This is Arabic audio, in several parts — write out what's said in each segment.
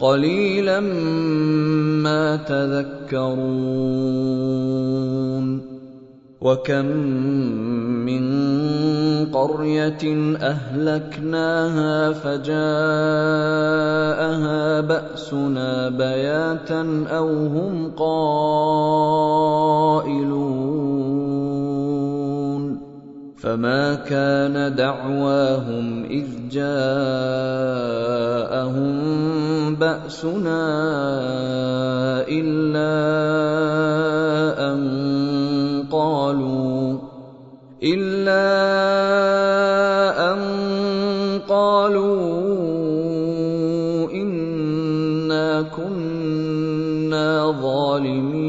قليلا ما تذكرون وكم من قرية أهلكناها فجاءها بأسنا بياتا أو هم قائلون فما كان دعواهم اذ جاءهم باسنا الا ان قالوا إلا أن قالوا إنا كنا ظالمين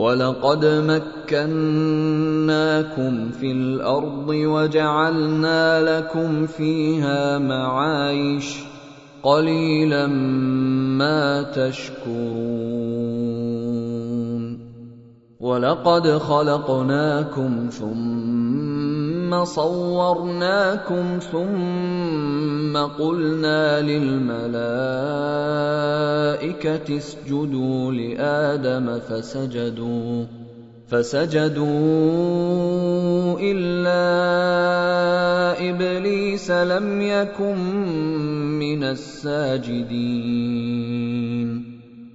ولقد مكناكم في الأرض وجعلنا لكم فيها معايش قليلا ما تشكرون. ولقد خلقناكم ثم صورناكم ثم قلنا للملائكة اسجدوا لآدم فسجدوا فسجدوا إلا إبليس لم يكن من الساجدين.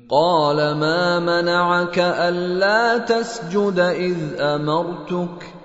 قال ما منعك ألا تسجد إذ أمرتك؟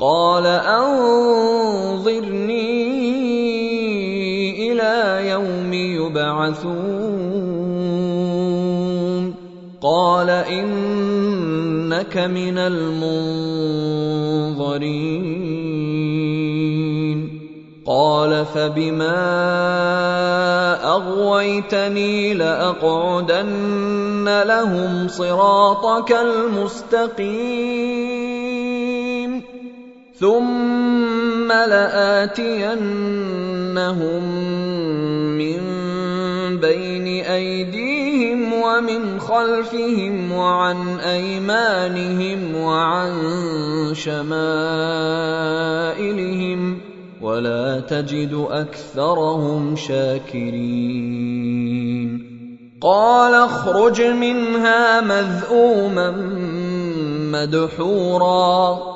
قال أنظرني إلى يوم يبعثون. قال إنك من المنظرين. قال فبما أغويتني لأقعدن لهم صراطك المستقيم. ثم لاتينهم من بين ايديهم ومن خلفهم وعن ايمانهم وعن شمائلهم ولا تجد اكثرهم شاكرين قال اخرج منها مذءوما مدحورا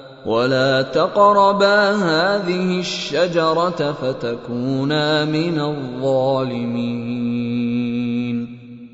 ولا تقربا هذه الشجره فتكونا من الظالمين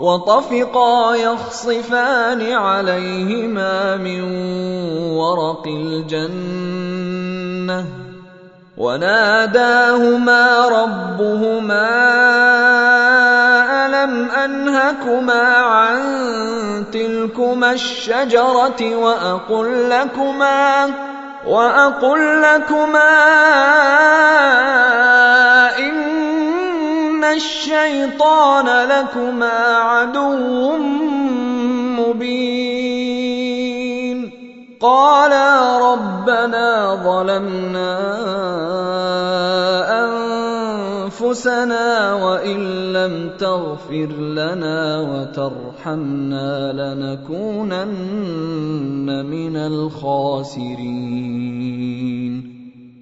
وطفقا يخصفان عليهما من ورق الجنة وناداهما ربهما ألم أنهكما عن تلكما الشجرة وأقل لكما وأقل لكما إن الشيطان لكما عدو مبين. قالا ربنا ظلمنا أنفسنا وإن لم تغفر لنا وترحمنا لنكونن من الخاسرين.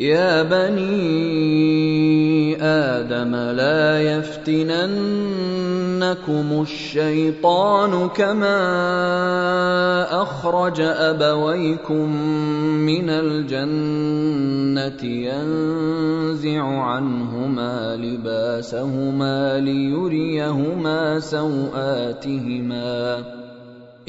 يا بني آدم لا يفتننكم الشيطان كما أخرج أبويكم من الجنة ينزع عنهما لباسهما ليريهما سوآتهما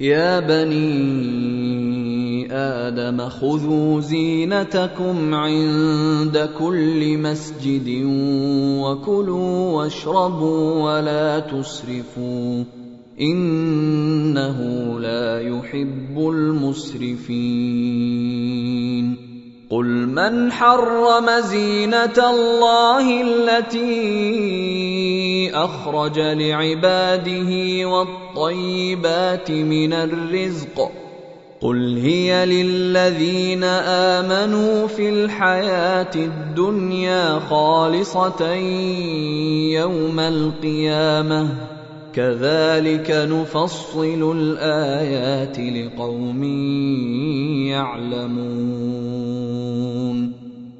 يا بني آدم خذوا زينتكم عند كل مسجد وكلوا واشربوا ولا تسرفوا إنه لا يحب المسرفين. قل من حرم زينة الله التي أخرج لعباده والطيبات من الرزق. قل هي للذين آمنوا في الحياة الدنيا خالصة يوم القيامة. كذلك نفصل الآيات لقوم يعلمون.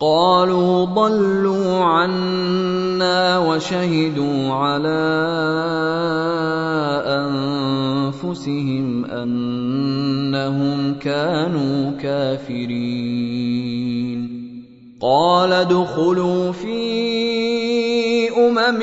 قالوا ضلوا عنا وشهدوا على أنفسهم أنهم كانوا كافرين. قال ادخلوا في أمم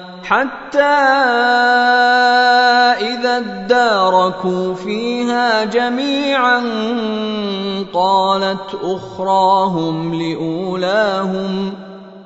حتى إذا اداركوا فيها جميعا قالت أخراهم لأولاهم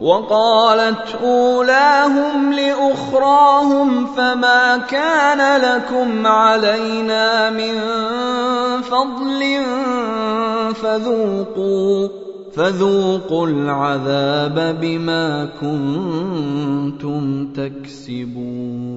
وقالت أولاهم لأخراهم فما كان لكم علينا من فضل فذوقوا فذوقوا العذاب بما كنتم تكسبون.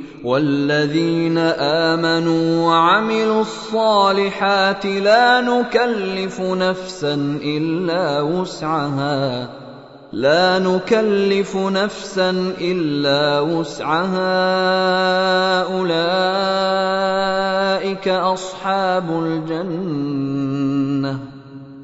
والذين امنوا وعملوا الصالحات لا نكلف نفسا الا وسعها لا نكلف نفسا الا وسعها اولئك اصحاب الجنه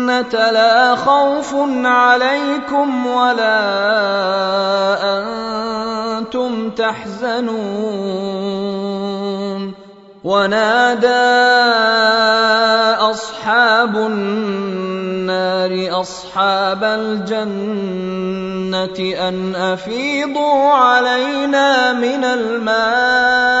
الجنة لا خوف عليكم ولا أنتم تحزنون. ونادى أصحاب النار أصحاب الجنة أن أفيضوا علينا من الماء.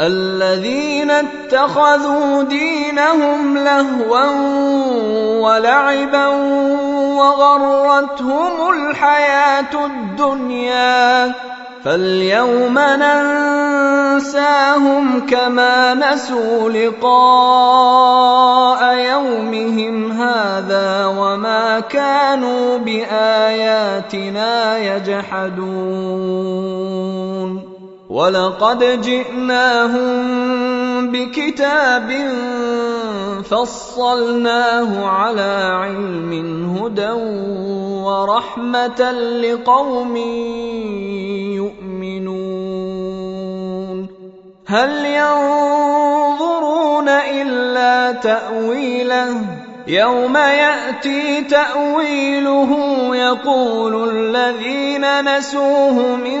الذين اتخذوا دينهم لهوا ولعبا وغرتهم الحياة الدنيا فاليوم ننساهم كما نسوا لقاء يومهم هذا وما كانوا بآياتنا يجحدون. ولقد جئناهم بكتاب فصلناه على علم هدى ورحمه لقوم يؤمنون. هل ينظرون الا تاويله؟ يوم ياتي تاويله يقول الذين نسوه من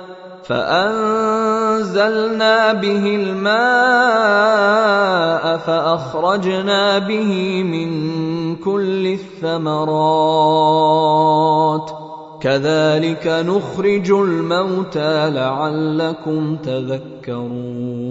فأنزلنا به الماء فأخرجنا به من كل الثمرات. كذلك نخرج الموتى لعلكم تذكرون.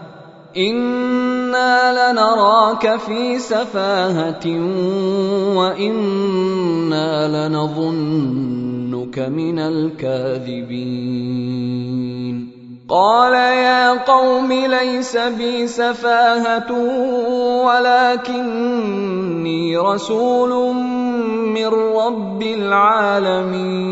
أنا لنراك في سفاهه وأنا لنظنك من الكاذبين قال يا قوم ليس بي سفاهه ولكني رسول من رب العالمين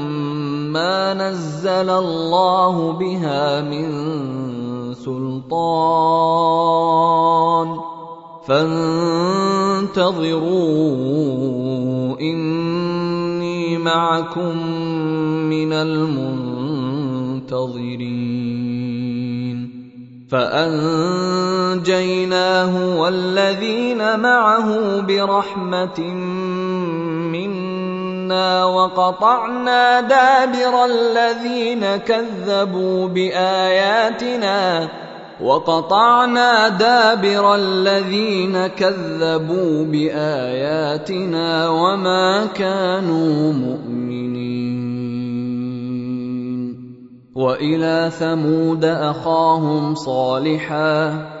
ما نزل الله بها من سلطان فانتظروا اني معكم من المنتظرين فانجيناه والذين معه برحمه منا وقطعنا دابر الذين كذبوا باياتنا وقطعنا دابر الذين كذبوا باياتنا وما كانوا مؤمنين والى ثمود اخاهم صالحا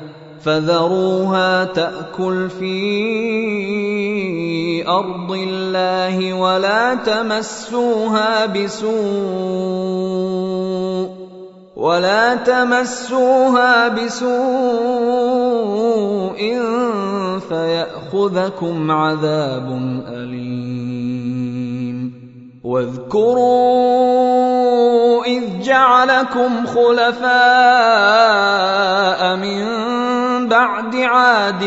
فذروها تأكل في أرض الله ولا تمسوها بسوء ولا تمسوها بسوء فيأخذكم عذاب أليم واذكروا إذ جعلكم خلفاء من بعد عاد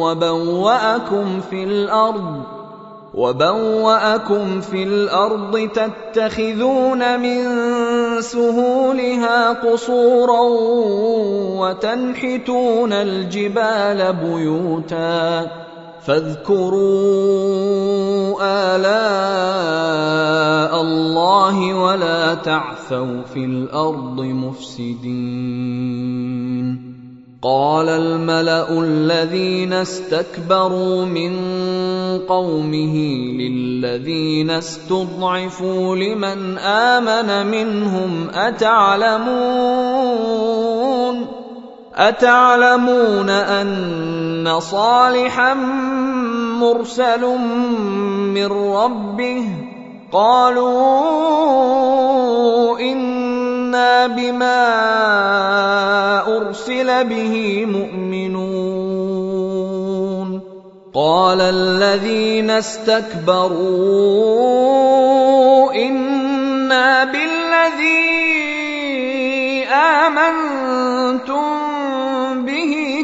وبوأكم في الأرض وبوأكم في الأرض تتخذون من سهولها قصورا وتنحتون الجبال بيوتا فاذكروا آلاء الله ولا تعثوا في الأرض مفسدين. قال الملأ الذين استكبروا من قومه للذين استضعفوا لمن آمن منهم أتعلمون؟ أتعلمون أن صالحا مرسل من ربه؟ قالوا إنا بما أرسل به مؤمنون. قال الذين استكبروا إنا بالذي آمنتم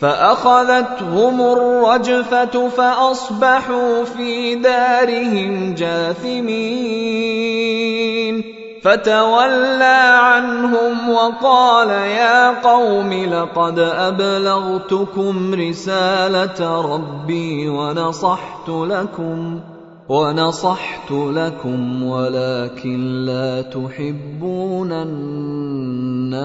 فأخذتهم الرجفة فأصبحوا في دارهم جاثمين. فتولى عنهم وقال يا قوم لقد أبلغتكم رسالة ربي ونصحت لكم ونصحت لكم ولكن لا تحبون الناصحين.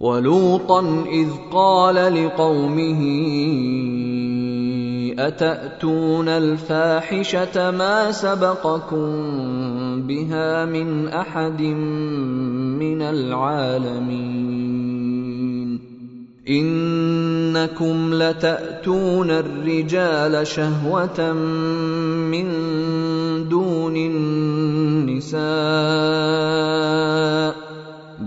ولوطا اذ قال لقومه اتاتون الفاحشه ما سبقكم بها من احد من العالمين انكم لتاتون الرجال شهوه من دون النساء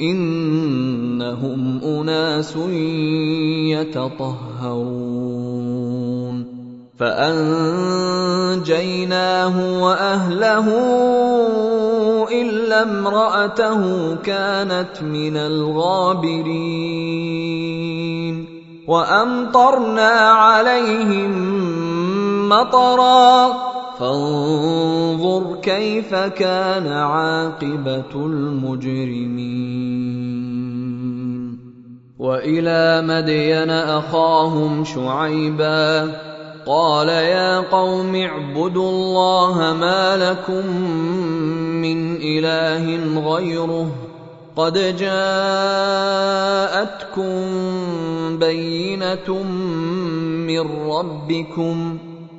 إنهم أناس يتطهرون. فأنجيناه وأهله إلا امرأته كانت من الغابرين. وأمطرنا عليهم مطرا فانظر كيف كان عاقبة المجرمين. وإلى مدين أخاهم شعيبا قال يا قوم اعبدوا الله ما لكم من إله غيره قد جاءتكم بينة من ربكم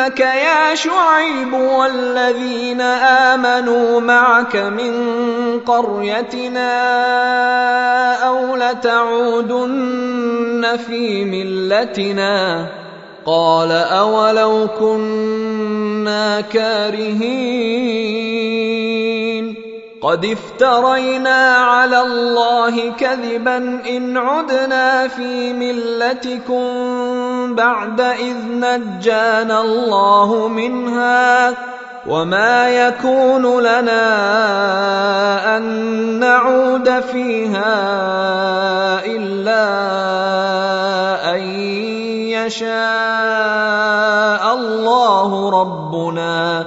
لنخرجنك يا شعيب والذين امنوا معك من قريتنا أو لتعودن في ملتنا قال اولو كنا كارهين قد افترينا على الله كذبا ان عدنا في ملتكم بعد إذ نجانا الله منها وما يكون لنا أن نعود فيها إلا أن يشاء الله ربنا.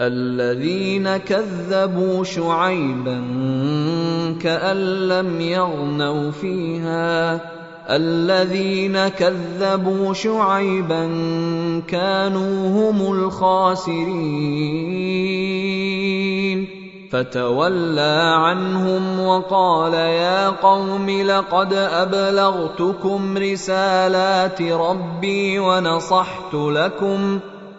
الذين كذبوا شعيبا كأن لم يغنوا فيها. الذين كذبوا شعيبا كانوا هم الخاسرين. فتولى عنهم وقال يا قوم لقد أبلغتكم رسالات ربي ونصحت لكم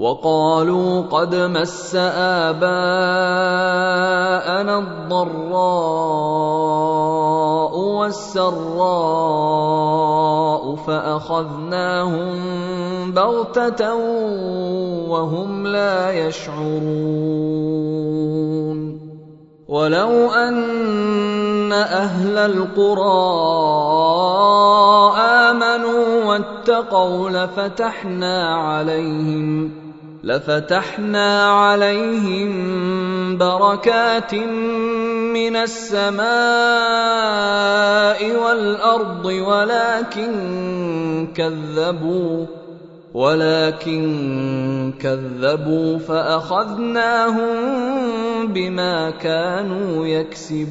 وقالوا قد مس آباءنا الضراء والسراء فأخذناهم بغتة وهم لا يشعرون. ولو أن أهل القرى آمنوا واتقوا لفتحنا عليهم لفتحنا عليهم بركات من السماء والأرض ولكن كذبوا ولكن كذبوا فأخذناهم بما كانوا يكسبون.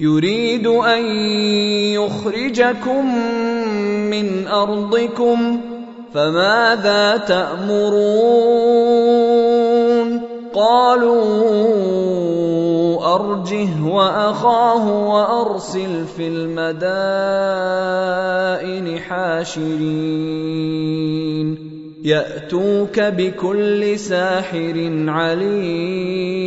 يريد أن يخرجكم من أرضكم فماذا تأمرون؟ قالوا أرجه وأخاه وأرسل في المدائن حاشرين. يأتوك بكل ساحر عليم.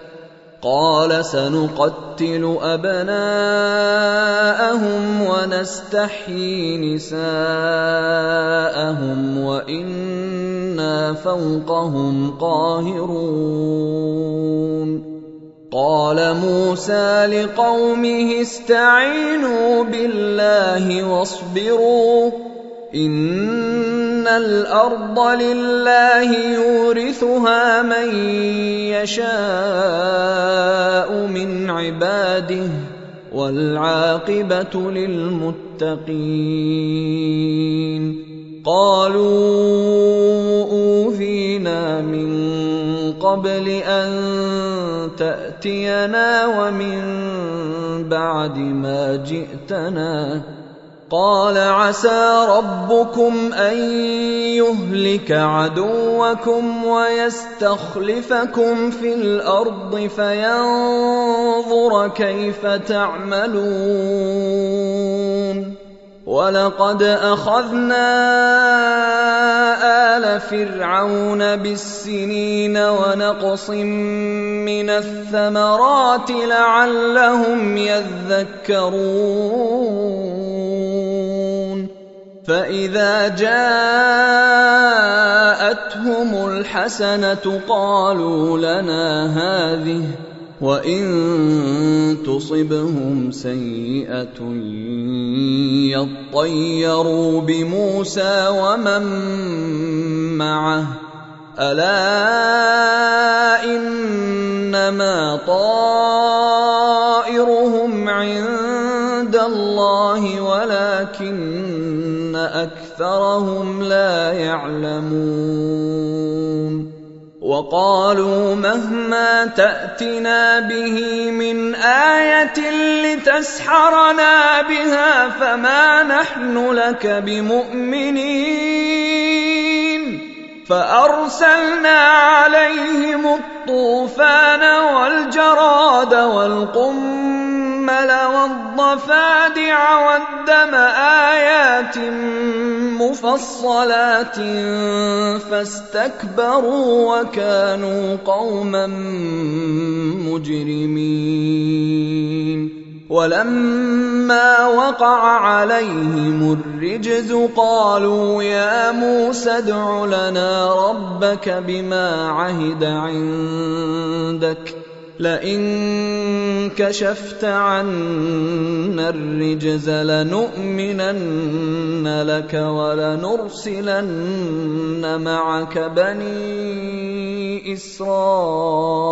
قال سنقتل أبناءهم ونستحيي نساءهم وإنا فوقهم قاهرون. قال موسى لقومه استعينوا بالله واصبروا. ان الأرض لله يورثها من يشاء من عباده والعاقبه للمتقين قالوا اوذينا من قبل ان تاتينا ومن بعد ما جئتنا قال عسى ربكم أن يهلك عدوكم ويستخلفكم في الأرض فينظر كيف تعملون. ولقد اخذنا ال فرعون بالسنين ونقص من الثمرات لعلهم يذكرون فاذا جاءتهم الحسنه قالوا لنا هذه وان تصبهم سيئه يطيروا بموسى ومن معه الا انما طائرهم عند الله ولكن اكثرهم لا يعلمون وقالوا مهما تأتنا به من آية لتسحرنا بها فما نحن لك بمؤمنين فأرسلنا عليهم الطوفان والجراد والقمل والضفادع والدم آيات مفصلات فاستكبروا وكانوا قوما مجرمين. ولما وقع عليهم الرجز قالوا يا موسى ادع لنا ربك بما عهد عندك. لئن كشفت عنا الرجز لنؤمنن لك ولنرسلن معك بني إسرائيل.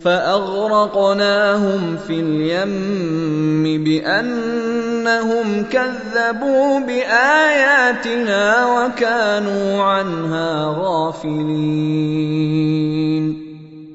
فأغرقناهم في اليم بأنهم كذبوا بآياتنا وكانوا عنها غافلين.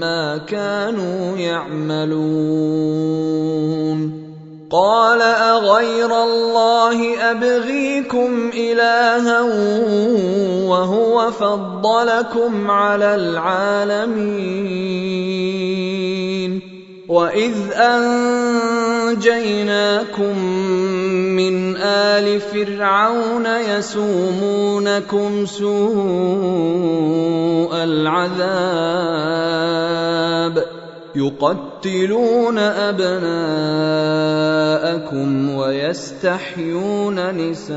ما كانوا يعملون قال اغير الله ابغيكم الها وهو فضلكم على العالمين واذ انجيناكم من ال فرعون يسومونكم سوء العذاب يقتلون ابناءكم ويستحيون نساءكم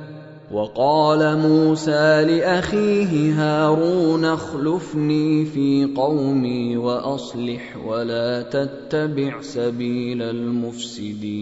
وقال موسى لأخيه هارون اخلفني في قومي وأصلح ولا تتبع سبيل المفسدين.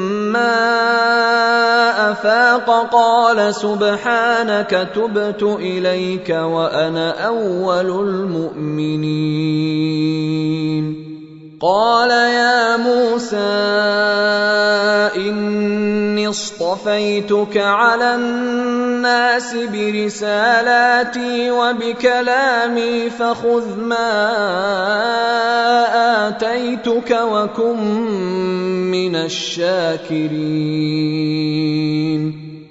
فلما أفاق قال سبحانك تبت إليك وأنا أول المؤمنين. قال يا موسى إني اصطفيتك على الناس برسالاتي وبكلامي فخذ ما آتيتك وكن من الشاكرين.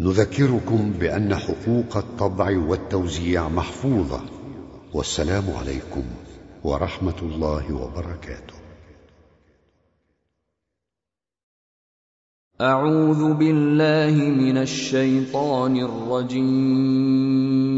نذكركم بأن حقوق الطبع والتوزيع محفوظة. والسلام عليكم ورحمة الله وبركاته. أعوذ بالله من الشيطان الرجيم.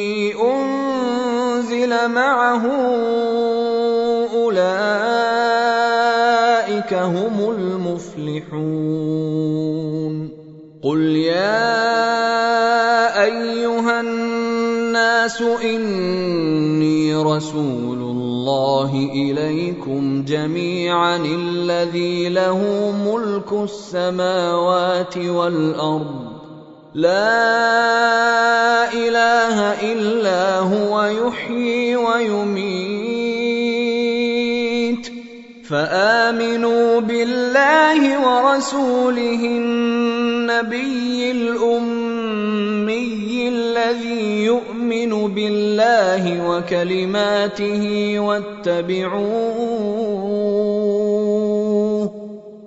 انزل معه أولئك هم المفلحون. قل يا أيها الناس إني رسول الله إليكم جميعا الذي له ملك السماوات والأرض لا إله إلا هو يحيي ويميت. فآمنوا بالله ورسوله النبي الأمي الذي يؤمن بالله وكلماته واتبعوه.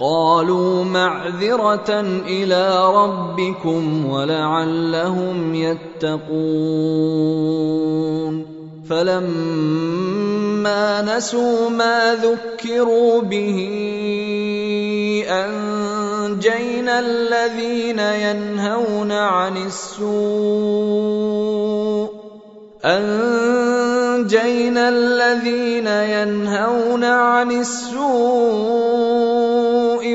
قالوا معذرة إلى ربكم ولعلهم يتقون. فلما نسوا ما ذكروا به أنجينا الذين ينهون عن السوء. أنجينا الذين ينهون عن السوء.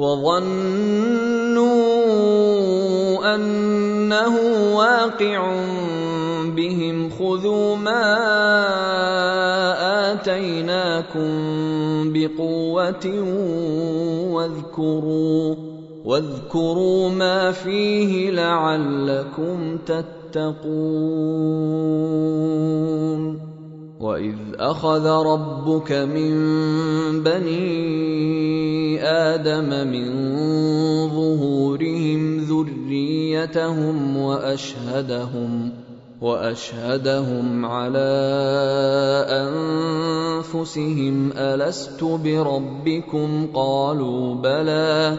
وظنوا أنه واقع بهم خذوا ما آتيناكم بقوة واذكروا واذكروا ما فيه لعلكم تتقون. واذ اخذ ربك من بني آدم من ظهورهم ذريتهم واشهدهم واشهدهم على انفسهم الست بربكم قالوا بلى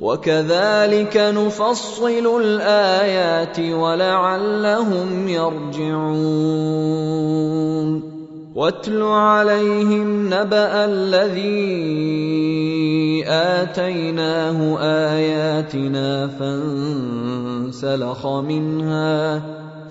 وكذلك نفصل الآيات ولعلهم يرجعون. واتل عليهم نبأ الذي آتيناه آياتنا فانسلخ منها.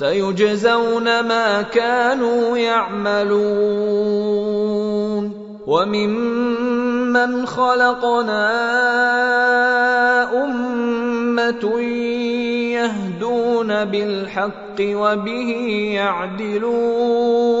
سيجزون ما كانوا يعملون. وممن خلقنا أمة يهدون بالحق وبه يعدلون.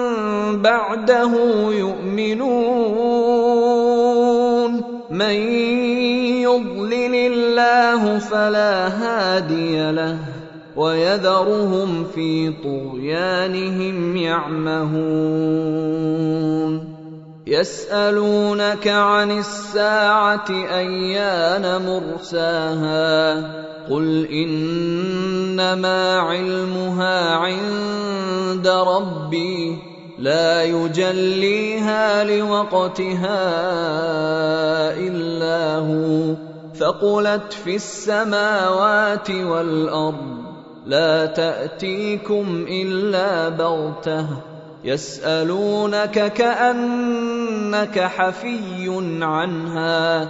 بعده يؤمنون. من يضلل الله فلا هادي له ويذرهم في طغيانهم يعمهون. يسألونك عن الساعة أيان مرساها؟ قل إنما علمها عند ربي. لا يجليها لوقتها إلا هو. ثقلت في السماوات والأرض لا تأتيكم إلا بغتة. يسألونك كأنك حفي عنها.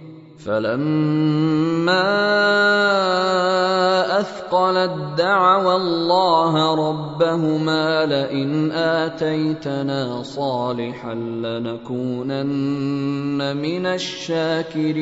فلما اثقلت دعوا الله ربهما لئن اتيتنا صالحا لنكونن من الشاكرين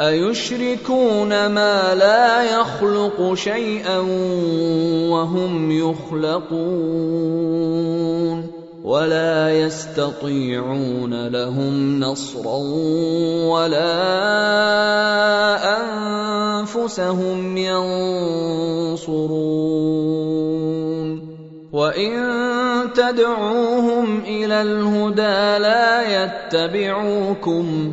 ايشركون ما لا يخلق شيئا وهم يخلقون ولا يستطيعون لهم نصرا ولا انفسهم ينصرون وان تدعوهم إلى الهدى لا يتبعوكم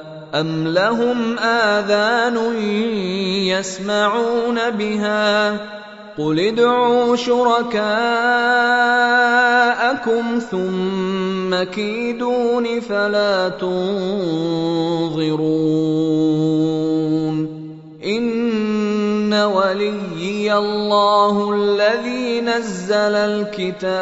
أَمْ لَهُمْ آذَانٌ يَسْمَعُونَ بِهَا ۖ قُلِ ادْعُوا شُرَكَاءَكُمْ ثُمَّ كِيدُونِ فَلَا تُنظِرُونِ إِنَّ وَلِيِّيَ اللَّهُ الَّذِي نَزَّلَ الْكِتَابَ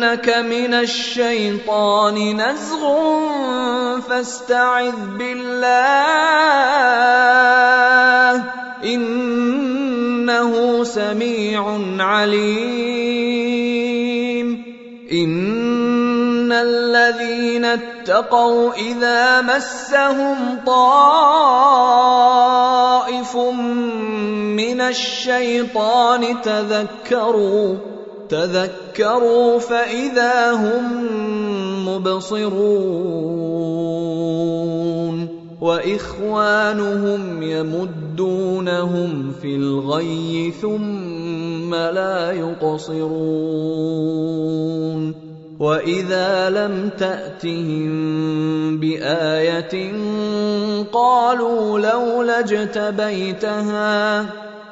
ينزغنك من الشيطان نزغ فاستعذ بالله إنه سميع عليم. إن الذين اتقوا إذا مسهم طائف من الشيطان تذكروا تذكروا فإذا هم مبصرون وإخوانهم يمدونهم في الغي ثم لا يقصرون وإذا لم تأتهم بآية قالوا لولا اجتبيتها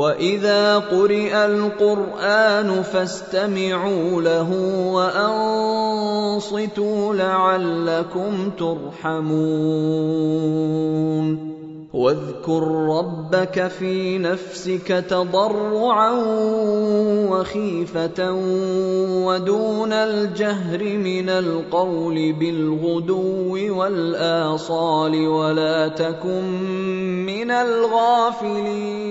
واذا قرئ القران فاستمعوا له وانصتوا لعلكم ترحمون واذكر ربك في نفسك تضرعا وخيفة ودون الجهر من القول بالغدو والآصال ولا تكن من الغافلين